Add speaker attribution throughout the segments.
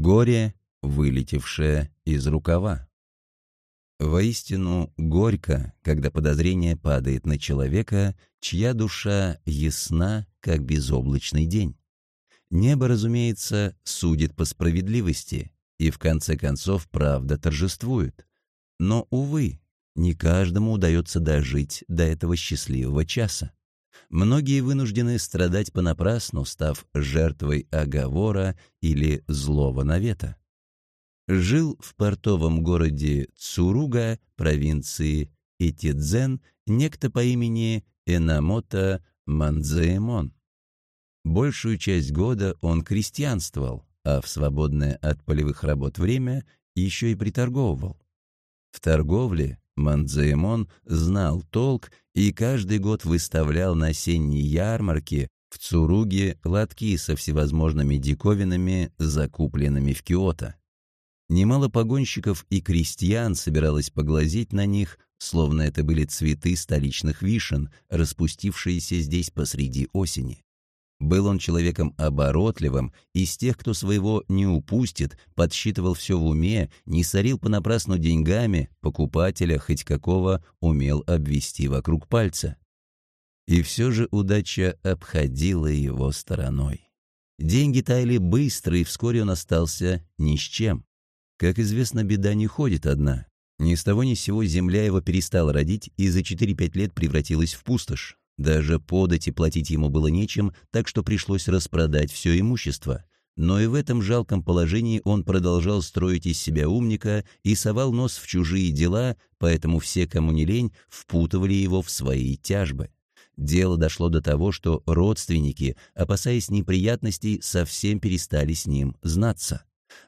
Speaker 1: Горе, вылетевшее из рукава. Воистину горько, когда подозрение падает на человека, чья душа ясна, как безоблачный день. Небо, разумеется, судит по справедливости, и в конце концов правда торжествует. Но, увы, не каждому удается дожить до этого счастливого часа. Многие вынуждены страдать понапрасну, став жертвой оговора или злого навета. Жил в портовом городе Цуруга, провинции Итидзен, некто по имени Энамото Манзаэмон. Большую часть года он крестьянствовал, а в свободное от полевых работ время еще и приторговывал. В торговле Манзаэмон знал толк и каждый год выставлял на осенней ярмарке в Цуруге лотки со всевозможными диковинами, закупленными в Киото. Немало погонщиков и крестьян собиралось поглазеть на них, словно это были цветы столичных вишен, распустившиеся здесь посреди осени. Был он человеком оборотливым, из тех, кто своего не упустит, подсчитывал все в уме, не сорил понапрасну деньгами, покупателя хоть какого умел обвести вокруг пальца. И все же удача обходила его стороной. Деньги таяли быстро, и вскоре он остался ни с чем. Как известно, беда не ходит одна. Ни с того ни с сего земля его перестала родить и за 4-5 лет превратилась в пустошь. Даже подать и платить ему было нечем, так что пришлось распродать все имущество. Но и в этом жалком положении он продолжал строить из себя умника и совал нос в чужие дела, поэтому все, кому не лень, впутывали его в свои тяжбы. Дело дошло до того, что родственники, опасаясь неприятностей, совсем перестали с ним знаться.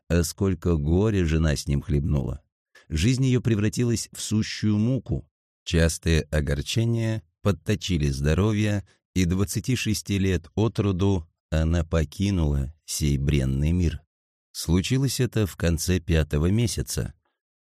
Speaker 1: А сколько горя жена с ним хлебнула. Жизнь ее превратилась в сущую муку. Частые огорчения подточили здоровье, и 26 лет от роду она покинула сей бренный мир. Случилось это в конце пятого месяца.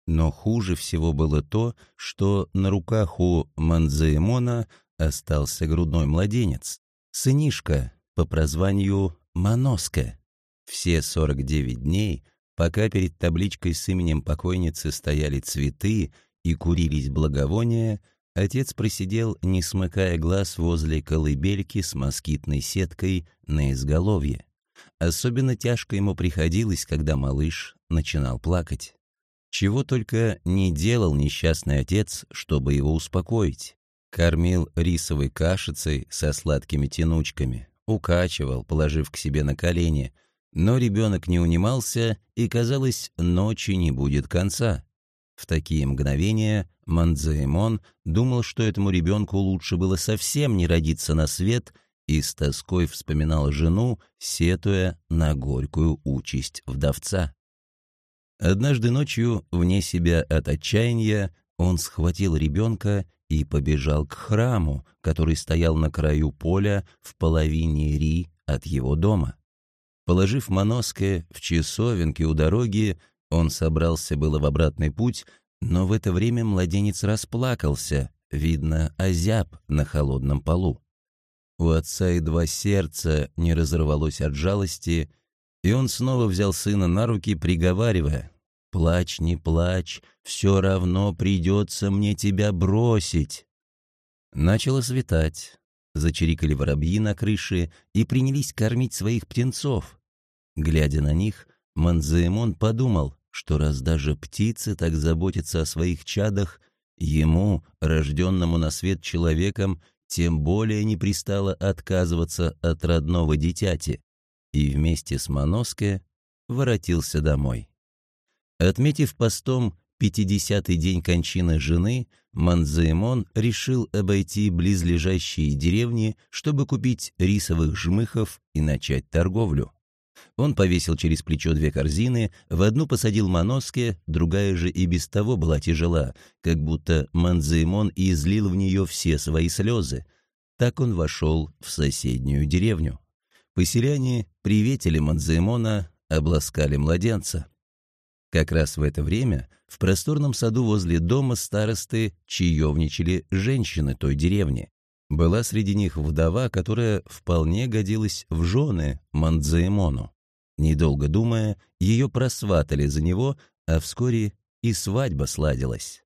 Speaker 1: Но хуже всего было то, что на руках у Манзаэмона остался грудной младенец, сынишка по прозванию Моноска. Все 49 дней, пока перед табличкой с именем покойницы стояли цветы и курились благовония, Отец просидел, не смыкая глаз возле колыбельки с москитной сеткой на изголовье. Особенно тяжко ему приходилось, когда малыш начинал плакать. Чего только не делал несчастный отец, чтобы его успокоить. Кормил рисовой кашицей со сладкими тянучками, укачивал, положив к себе на колени, но ребенок не унимался, и, казалось, ночи не будет конца. В такие мгновения Манзаэмон думал, что этому ребенку лучше было совсем не родиться на свет, и с тоской вспоминал жену, сетуя на горькую участь вдовца. Однажды ночью, вне себя от отчаяния, он схватил ребенка и побежал к храму, который стоял на краю поля в половине ри от его дома. Положив Моноске в часовенке у дороги, он собрался было в обратный путь, но в это время младенец расплакался, видно, озяб на холодном полу. У отца едва сердце не разорвалось от жалости, и он снова взял сына на руки, приговаривая, «Плачь, не плачь, все равно придется мне тебя бросить». Начало светать, зачирикали воробьи на крыше и принялись кормить своих птенцов. Глядя на них, Манзаэмон подумал, что раз даже птицы так заботятся о своих чадах, ему, рожденному на свет человеком, тем более не пристало отказываться от родного дитяти, и вместе с Моноске воротился домой. Отметив постом пятидесятый день кончины жены, Манзаэмон решил обойти близлежащие деревни, чтобы купить рисовых жмыхов и начать торговлю. Он повесил через плечо две корзины, в одну посадил Моноске, другая же и без того была тяжела, как будто Манзаимон излил в нее все свои слезы. Так он вошел в соседнюю деревню. Поселяне приветили Манзаимона, обласкали младенца. Как раз в это время в просторном саду возле дома старосты чаевничали женщины той деревни. Была среди них вдова, которая вполне годилась в жены Мандзаэмону. Недолго думая, ее просватали за него, а вскоре и свадьба сладилась.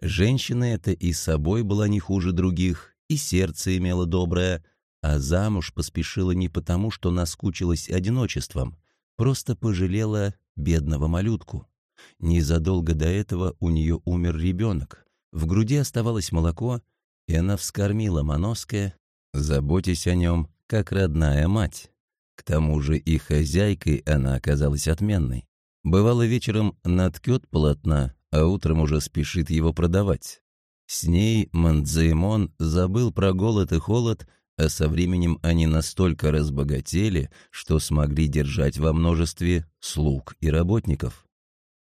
Speaker 1: Женщина эта и собой была не хуже других, и сердце имела доброе, а замуж поспешила не потому, что наскучилась одиночеством, просто пожалела бедного малютку. Незадолго до этого у нее умер ребенок, в груди оставалось молоко, и она вскормила Моноске, заботясь о нем, как родная мать. К тому же и хозяйкой она оказалась отменной. Бывало вечером наткет полотна, а утром уже спешит его продавать. С ней Мандзеймон забыл про голод и холод, а со временем они настолько разбогатели, что смогли держать во множестве слуг и работников.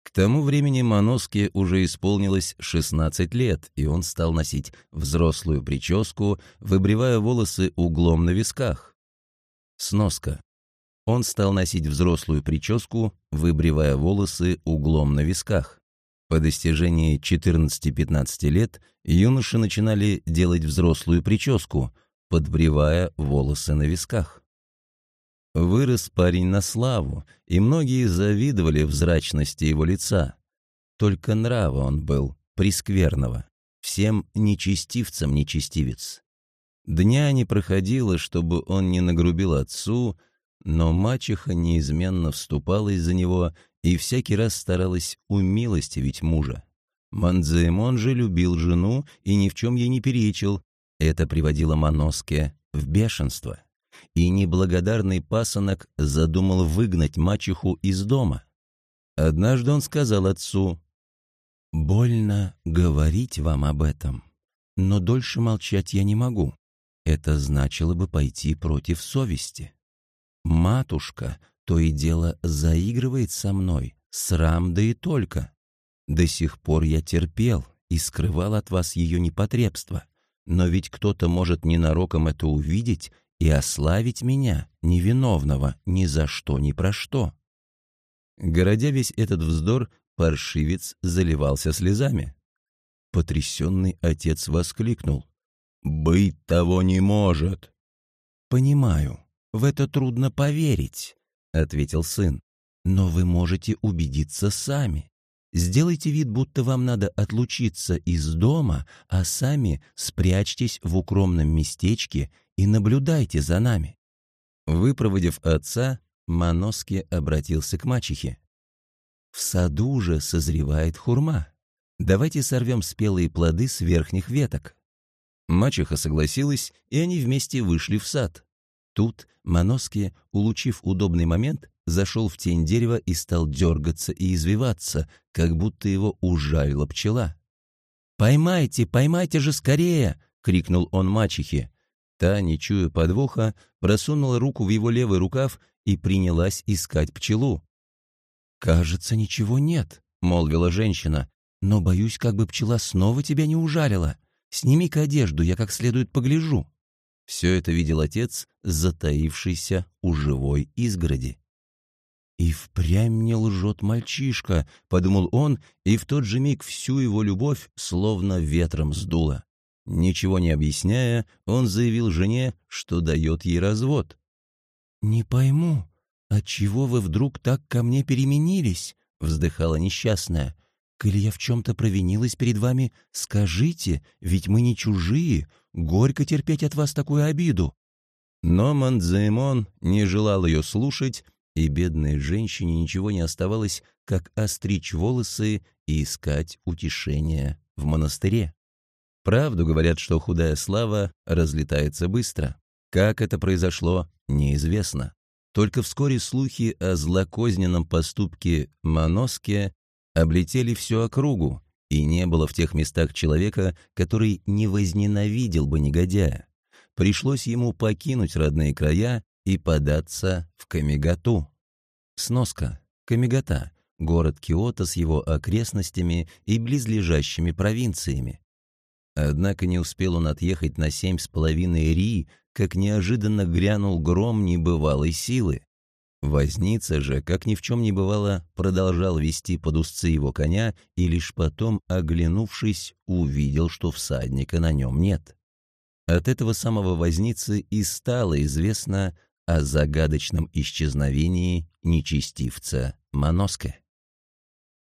Speaker 1: К тому времени Моноске уже исполнилось 16 лет, и он стал носить взрослую прическу, выбривая волосы углом на висках. Сноска. Он стал носить взрослую прическу, выбривая волосы углом на висках. По достижении 14-15 лет юноши начинали делать взрослую прическу, подбривая волосы на висках. Вырос парень на славу, и многие завидовали взрачности его лица. Только нрава он был, прискверного, всем нечестивцам нечестивец. Дня не проходило, чтобы он не нагрубил отцу, но мачеха неизменно вступала из-за него и всякий раз старалась умилостивить мужа. Манзаэмон же любил жену и ни в чем ей не перечил. Это приводило Моноске в бешенство. И неблагодарный пасынок задумал выгнать мачеху из дома. Однажды он сказал отцу, «Больно говорить вам об этом, но дольше молчать я не могу. Это значило бы пойти против совести. Матушка то и дело заигрывает со мной, срам да и только. До сих пор я терпел и скрывал от вас ее непотребство. Но ведь кто-то может ненароком это увидеть и ославить меня, невиновного, ни за что, ни про что. Городя весь этот вздор, паршивец заливался слезами. Потрясенный отец воскликнул. «Быть того не может!» «Понимаю, в это трудно поверить», — ответил сын. «Но вы можете убедиться сами. Сделайте вид, будто вам надо отлучиться из дома, а сами спрячьтесь в укромном местечке и наблюдайте за нами». Выпроводив отца, Моноски обратился к мачехе. «В саду же созревает хурма. Давайте сорвем спелые плоды с верхних веток». Мачеха согласилась, и они вместе вышли в сад. Тут Моноски, улучив удобный момент, зашел в тень дерева и стал дергаться и извиваться, как будто его ужалила пчела. «Поймайте, поймайте же скорее!» — крикнул он мачехе. Та, не чуя подвоха, просунула руку в его левый рукав и принялась искать пчелу. «Кажется, ничего нет», — молвила женщина, «но боюсь, как бы пчела снова тебя не ужалила. Сними-ка одежду, я как следует погляжу». Все это видел отец, затаившийся у живой изгороди. «И впрямь не лжет мальчишка», — подумал он, и в тот же миг всю его любовь словно ветром сдуло. Ничего не объясняя, он заявил жене, что дает ей развод. «Не пойму, отчего вы вдруг так ко мне переменились?» — вздыхала несчастная. «Коли я в чем-то провинилась перед вами, скажите, ведь мы не чужие, горько терпеть от вас такую обиду». Но Мандзаимон не желал ее слушать, и бедной женщине ничего не оставалось, как остричь волосы и искать утешения в монастыре. Правду говорят, что худая слава разлетается быстро. Как это произошло, неизвестно. Только вскоре слухи о злокозненном поступке Моноске облетели всю округу, и не было в тех местах человека, который не возненавидел бы негодяя. Пришлось ему покинуть родные края и податься в Камигату. Сноска. Камигата — город Киото с его окрестностями и близлежащими провинциями. Однако не успел он отъехать на семь с половиной ри, как неожиданно грянул гром небывалой силы. Возница же, как ни в чем не бывало, продолжал вести под узцы его коня и лишь потом, оглянувшись, увидел, что всадника на нем нет. От этого самого возницы и стало известно о загадочном исчезновении нечестивца Моноска.